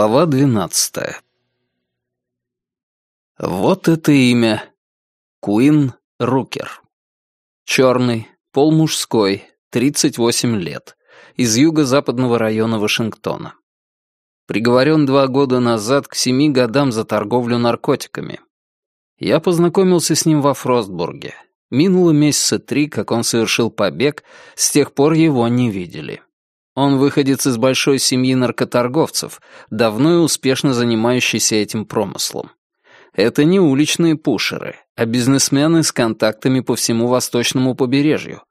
Глава двенадцатая. Вот это имя. Куин Рукер. Черный, полмужской, 38 лет, из юго-западного района Вашингтона. Приговорен два года назад к семи годам за торговлю наркотиками. Я познакомился с ним во Фростбурге. Минуло месяца три, как он совершил побег, с тех пор его не видели. Он выходец из большой семьи наркоторговцев, давно и успешно занимающийся этим промыслом. Это не уличные пушеры, а бизнесмены с контактами по всему восточному побережью.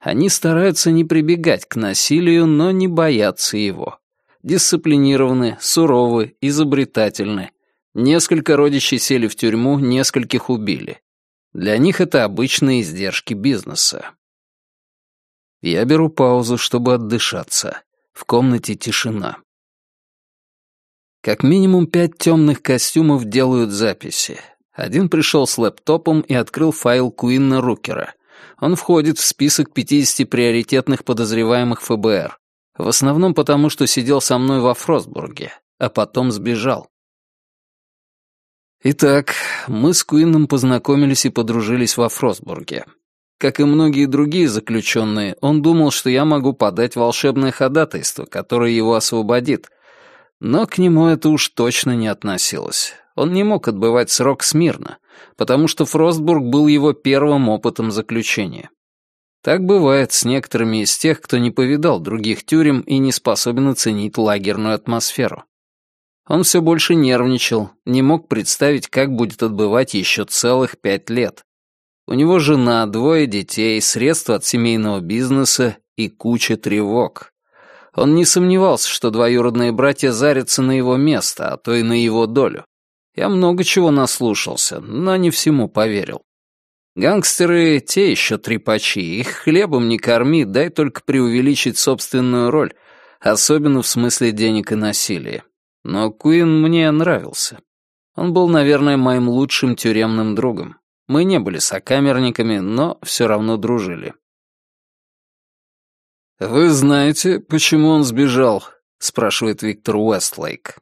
Они стараются не прибегать к насилию, но не боятся его. Дисциплинированы, суровы, изобретательны. Несколько родичей сели в тюрьму, нескольких убили. Для них это обычные издержки бизнеса. Я беру паузу, чтобы отдышаться. В комнате тишина. Как минимум пять темных костюмов делают записи. Один пришел с лэптопом и открыл файл Куинна Рукера. Он входит в список 50 приоритетных подозреваемых ФБР. В основном потому, что сидел со мной во Фростбурге, а потом сбежал. Итак, мы с Куинном познакомились и подружились во Фростбурге. Как и многие другие заключенные, он думал, что я могу подать волшебное ходатайство, которое его освободит. Но к нему это уж точно не относилось. Он не мог отбывать срок смирно, потому что Фростбург был его первым опытом заключения. Так бывает с некоторыми из тех, кто не повидал других тюрем и не способен оценить лагерную атмосферу. Он все больше нервничал, не мог представить, как будет отбывать еще целых пять лет. У него жена, двое детей, средства от семейного бизнеса и куча тревог. Он не сомневался, что двоюродные братья зарятся на его место, а то и на его долю. Я много чего наслушался, но не всему поверил. Гангстеры — те еще трепачи, их хлебом не корми, дай только преувеличить собственную роль, особенно в смысле денег и насилия. Но Куин мне нравился. Он был, наверное, моим лучшим тюремным другом. Мы не были сокамерниками, но все равно дружили. «Вы знаете, почему он сбежал?» — спрашивает Виктор Уэстлейк.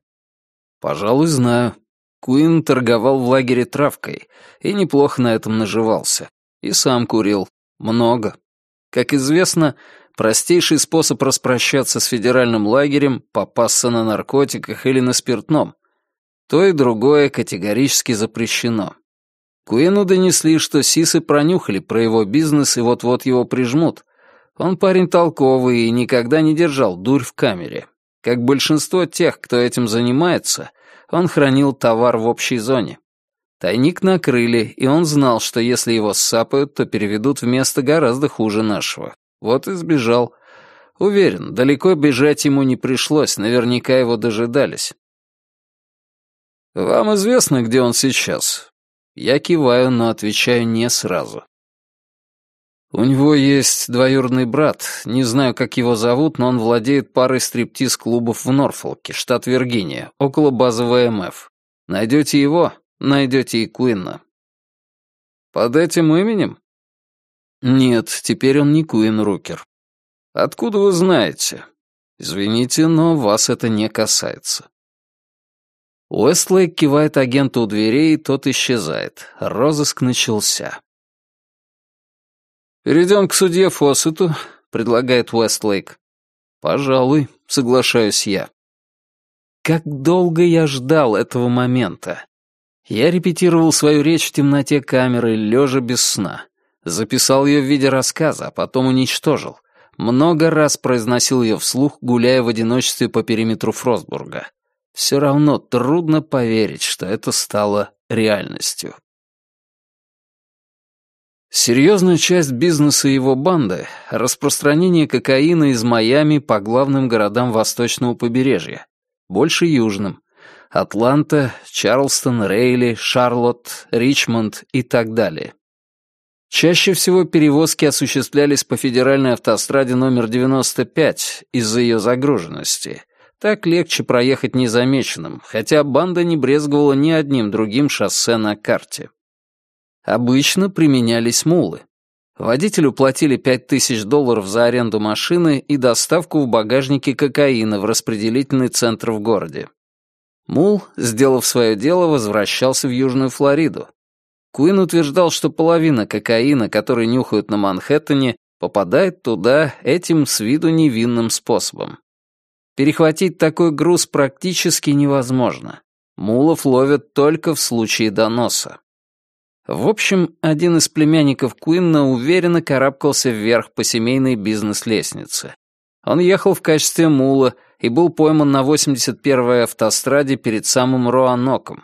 «Пожалуй, знаю. Куин торговал в лагере травкой и неплохо на этом наживался. И сам курил. Много. Как известно, простейший способ распрощаться с федеральным лагерем — попасться на наркотиках или на спиртном. То и другое категорически запрещено. Куину донесли, что сисы пронюхали про его бизнес и вот-вот его прижмут. Он парень толковый и никогда не держал дурь в камере. Как большинство тех, кто этим занимается, он хранил товар в общей зоне. Тайник накрыли, и он знал, что если его ссапают, то переведут в место гораздо хуже нашего. Вот и сбежал. Уверен, далеко бежать ему не пришлось, наверняка его дожидались. «Вам известно, где он сейчас?» Я киваю, но отвечаю не сразу. У него есть двоюродный брат, не знаю, как его зовут, но он владеет парой стриптиз-клубов в Норфолке, штат Виргиния, около базы ВМФ. Найдете его, найдете и Куинна. Под этим именем? Нет, теперь он не Куин Рукер. Откуда вы знаете? Извините, но вас это не касается. Уэстлейк кивает агенту у дверей, и тот исчезает. Розыск начался. «Перейдем к судье Фоссету», — предлагает Уэстлейк. «Пожалуй», — соглашаюсь я. Как долго я ждал этого момента. Я репетировал свою речь в темноте камеры, лежа без сна. Записал ее в виде рассказа, а потом уничтожил. Много раз произносил ее вслух, гуляя в одиночестве по периметру Фростбурга все равно трудно поверить, что это стало реальностью. Серьезная часть бизнеса его банды — распространение кокаина из Майами по главным городам восточного побережья, больше южным — Атланта, Чарлстон, Рейли, Шарлотт, Ричмонд и так далее. Чаще всего перевозки осуществлялись по федеральной автостраде номер 95 из-за ее загруженности, так легче проехать незамеченным, хотя банда не брезговала ни одним другим шоссе на карте. Обычно применялись мулы. Водителю платили 5000 долларов за аренду машины и доставку в багажнике кокаина в распределительный центр в городе. Мул, сделав свое дело, возвращался в Южную Флориду. Куин утверждал, что половина кокаина, который нюхают на Манхэттене, попадает туда этим с виду невинным способом. Перехватить такой груз практически невозможно. Мулов ловят только в случае доноса. В общем, один из племянников Куинна уверенно карабкался вверх по семейной бизнес-лестнице. Он ехал в качестве мула и был пойман на 81-й автостраде перед самым Роаноком.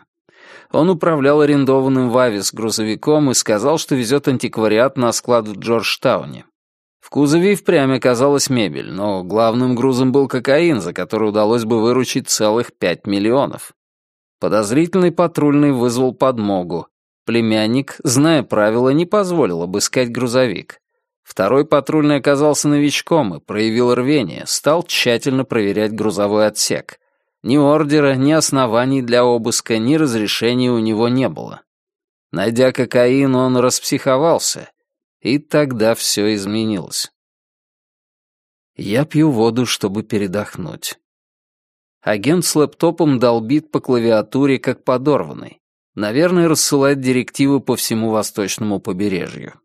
Он управлял арендованным в Авис грузовиком и сказал, что везет антиквариат на склад в Джорджтауне. В кузове и впрямь оказалась мебель, но главным грузом был кокаин, за который удалось бы выручить целых 5 миллионов. Подозрительный патрульный вызвал подмогу. Племянник, зная правила, не позволил обыскать грузовик. Второй патрульный оказался новичком и проявил рвение, стал тщательно проверять грузовой отсек. Ни ордера, ни оснований для обыска, ни разрешения у него не было. Найдя кокаин, он распсиховался, и тогда все изменилось. Я пью воду, чтобы передохнуть. Агент с лэптопом долбит по клавиатуре, как подорванный. Наверное, рассылает директивы по всему восточному побережью.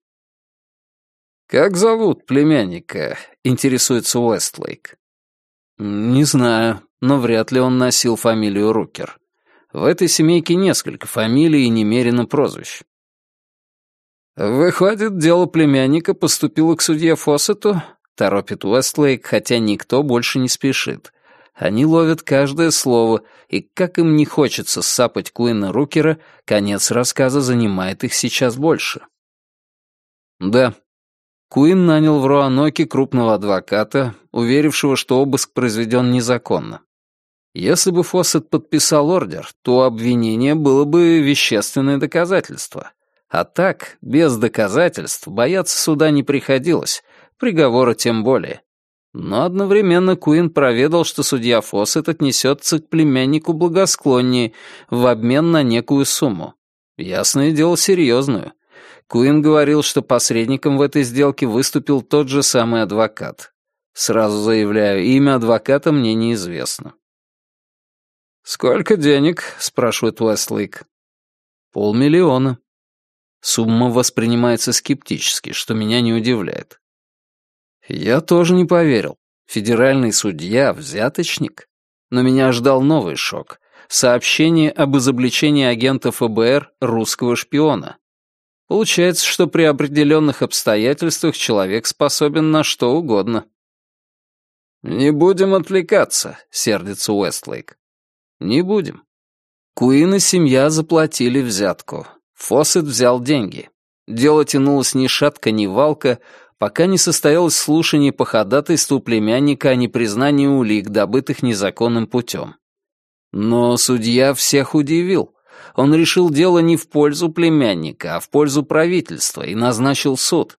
«Как зовут племянника?» — интересуется Уэстлейк. «Не знаю, но вряд ли он носил фамилию Рукер. В этой семейке несколько фамилий и немерено прозвищ». «Выходит, дело племянника поступило к судье Фоссету?» — торопит Уэстлейк, хотя никто больше не спешит. Они ловят каждое слово, и как им не хочется сапать Куина Рукера, конец рассказа занимает их сейчас больше. Да, Куин нанял в Руаноке крупного адвоката, уверившего, что обыск произведен незаконно. Если бы Фоссет подписал ордер, то обвинение было бы вещественное доказательство. А так, без доказательств, бояться суда не приходилось, приговора тем более. Но одновременно Куин проведал, что судья Фоссет отнесется к племяннику благосклоннее в обмен на некую сумму. Ясное дело, серьезную. Куин говорил, что посредником в этой сделке выступил тот же самый адвокат. Сразу заявляю, имя адвоката мне неизвестно. «Сколько денег?» — спрашивает Уэстлейк. «Полмиллиона». Сумма воспринимается скептически, что меня не удивляет. Я тоже не поверил. Федеральный судья — взяточник? Но меня ждал новый шок. Сообщение об изобличении агента ФБР русского шпиона. Получается, что при определенных обстоятельствах человек способен на что угодно. «Не будем отвлекаться», — сердится Уэстлейк. «Не будем». Куин и семья заплатили взятку. Фоссет взял деньги. Дело тянулось ни шатка, ни валка, пока не состоялось слушание по ходатайству племянника о непризнании улик, добытых незаконным путем. Но судья всех удивил. Он решил дело не в пользу племянника, а в пользу правительства и назначил суд.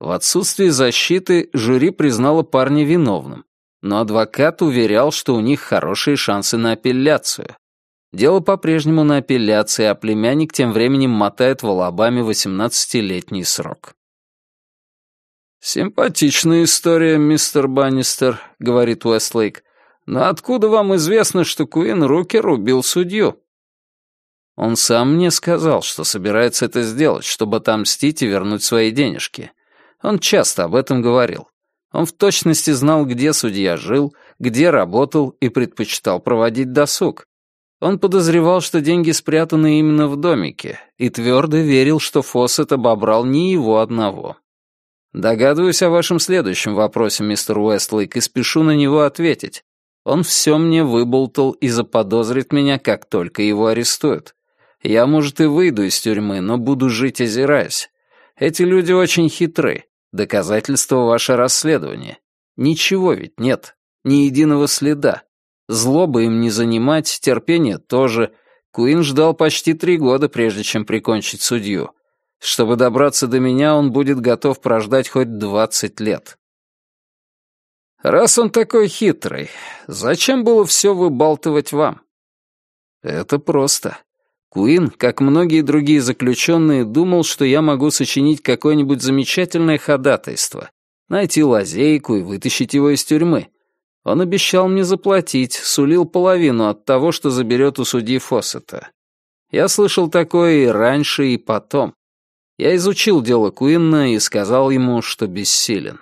В отсутствие защиты жюри признало парня виновным, но адвокат уверял, что у них хорошие шансы на апелляцию. Дело по-прежнему на апелляции, а племянник тем временем мотает в Алабаме 18-летний срок. «Симпатичная история, мистер Баннистер», — говорит Уэстлейк. «Но откуда вам известно, что Куин Рукер убил судью?» Он сам мне сказал, что собирается это сделать, чтобы отомстить и вернуть свои денежки. Он часто об этом говорил. Он в точности знал, где судья жил, где работал и предпочитал проводить досуг. Он подозревал, что деньги спрятаны именно в домике, и твердо верил, что Фоссет обобрал не его одного. Догадываюсь о вашем следующем вопросе, мистер Уэстлейк, и спешу на него ответить. Он все мне выболтал и заподозрит меня, как только его арестуют. Я, может, и выйду из тюрьмы, но буду жить, озираясь. Эти люди очень хитры. Доказательство ваше расследование. Ничего ведь нет. Ни единого следа. Злобы им не занимать, терпения тоже. Куин ждал почти три года, прежде чем прикончить судью. Чтобы добраться до меня, он будет готов прождать хоть двадцать лет. Раз он такой хитрый, зачем было все выбалтывать вам? Это просто. Куин, как многие другие заключенные, думал, что я могу сочинить какое-нибудь замечательное ходатайство, найти лазейку и вытащить его из тюрьмы. Он обещал мне заплатить, сулил половину от того, что заберет у судьи Фоссета. Я слышал такое и раньше, и потом. Я изучил дело Куинна и сказал ему, что бессилен.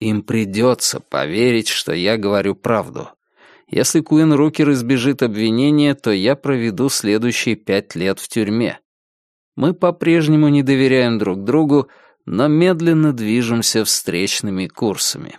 Им придется поверить, что я говорю правду. Если Куин Рукер избежит обвинения, то я проведу следующие пять лет в тюрьме. Мы по-прежнему не доверяем друг другу, но медленно движемся встречными курсами.